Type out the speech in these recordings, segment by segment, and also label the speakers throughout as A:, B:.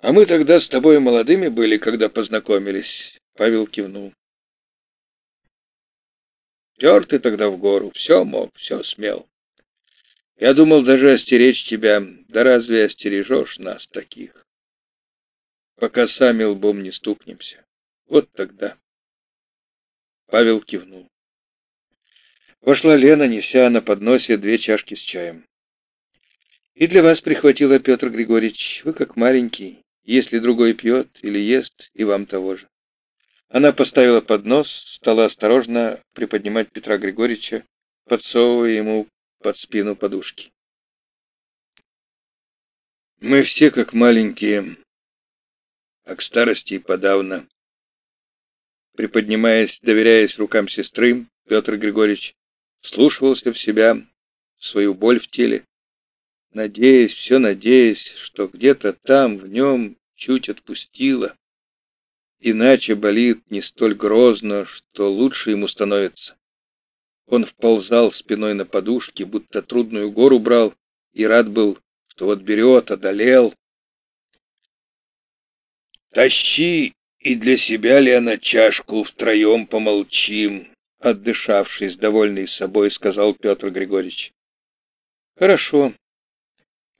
A: А мы тогда с тобой молодыми были, когда познакомились. Павел кивнул. Тер ты тогда в гору, все мог, все смел. Я думал даже остеречь тебя, да разве остережешь нас таких? Пока сами лбом не стукнемся. Вот тогда. Павел кивнул. Вошла Лена, неся на подносе две чашки с чаем. «И для вас прихватила Петр Григорьевич. Вы как маленький. Если другой пьет или ест, и вам того же». Она поставила поднос, стала осторожно приподнимать Петра Григорьевича, подсовывая ему под спину подушки. «Мы все как маленькие, а к старости и подавно». Приподнимаясь, доверяясь рукам сестры, Петр Григорьевич слушался в себя, в свою боль в теле, надеясь, все надеясь, что где-то там в нем чуть отпустило. Иначе болит не столь грозно, что лучше ему становится. Он вползал спиной на подушки, будто трудную гору брал, и рад был, что вот берет, одолел. «Тащи и для себя, Лена, чашку, втроем помолчим», отдышавшись, довольный собой, сказал Петр Григорьевич. «Хорошо».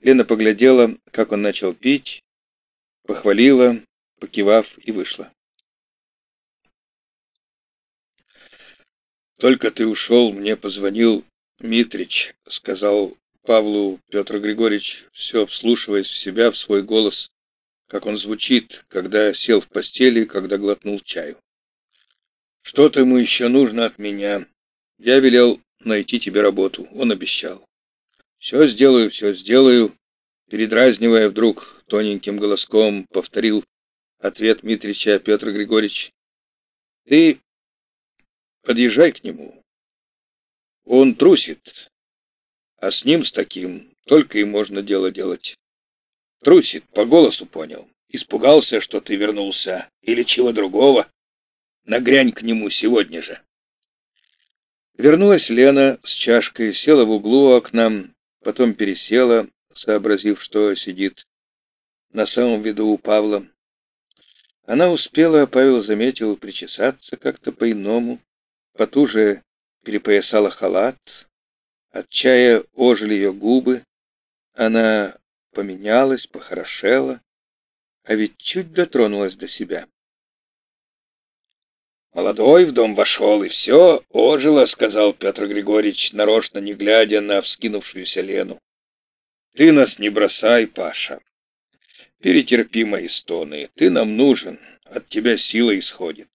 A: Лена поглядела, как он начал пить, похвалила, покивав и вышла. «Только ты ушел, мне позвонил Митрич», — сказал Павлу Петр Григорьевич, все вслушиваясь в себя, в свой голос, как он звучит, когда сел в постели, когда глотнул чаю. Что-то ему еще нужно от меня. Я велел найти тебе работу. Он обещал. Все сделаю, все сделаю. Передразнивая вдруг тоненьким голоском, повторил ответ Митрича Петр Григорьевич. Ты подъезжай к нему. Он трусит, а с ним, с таким, только и можно дело делать. Трусит, по голосу понял. Испугался, что ты вернулся, или чего другого. Нагрянь к нему сегодня же. Вернулась Лена с чашкой, села в углу окна, потом пересела, сообразив, что сидит на самом виду у Павла. Она успела, Павел заметил, причесаться как-то по-иному, потуже перепоясала халат, от чая ожили ее губы, она поменялась, похорошела, а ведь чуть дотронулась до себя. Молодой в дом вошел, и все ожило, сказал Петр Григорьевич, нарочно не глядя на вскинувшуюся Лену. Ты нас не бросай, Паша. Перетерпи мои стоны. Ты нам нужен. От тебя сила исходит.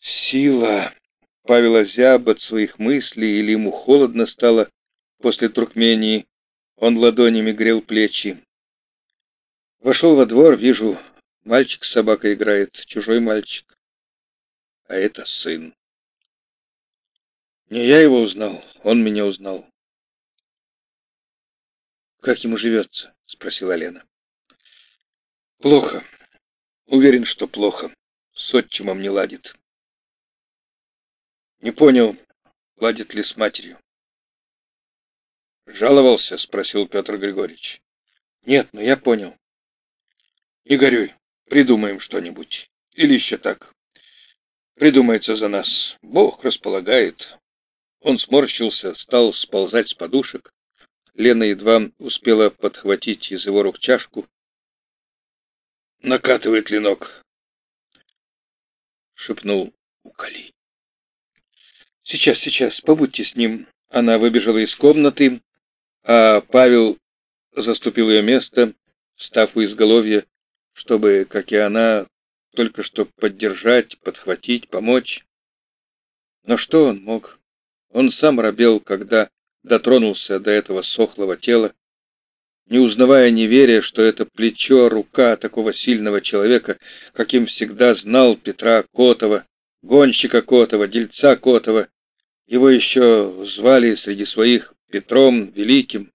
A: Сила. Павел озяб от своих мыслей, или ему холодно стало после Туркмении. Он ладонями грел плечи. Вошел во двор, вижу, мальчик с собакой играет, чужой мальчик а это сын. Не я его узнал, он меня узнал. «Как ему живется?» — спросила Лена. «Плохо. Уверен, что плохо. С отчимом не ладит». «Не понял, ладит ли с матерью?» «Жаловался?» — спросил Петр Григорьевич. «Нет, но я понял. Не горюй, придумаем что-нибудь. Или еще так придумается за нас. Бог располагает. Он сморщился, стал сползать с подушек. Лена едва успела подхватить из его рук чашку. «Накатывает ленок», — шепнул Укали. «Сейчас, сейчас, побудьте с ним». Она выбежала из комнаты, а Павел заступил ее место, встав у изголовья, чтобы, как и она, только что поддержать, подхватить, помочь. Но что он мог? Он сам робел, когда дотронулся до этого сохлого тела, не узнавая, не веря, что это плечо, рука такого сильного человека, каким всегда знал Петра Котова, гонщика Котова, дельца Котова. Его еще звали среди своих Петром Великим.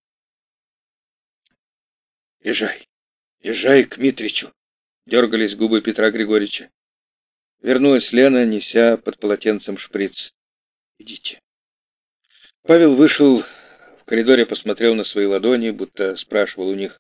A: «Езжай, езжай к Митричу», Дергались губы Петра Григорьевича. Вернулась Лена, неся под полотенцем шприц. «Идите». Павел вышел в коридоре, посмотрел на свои ладони, будто спрашивал у них,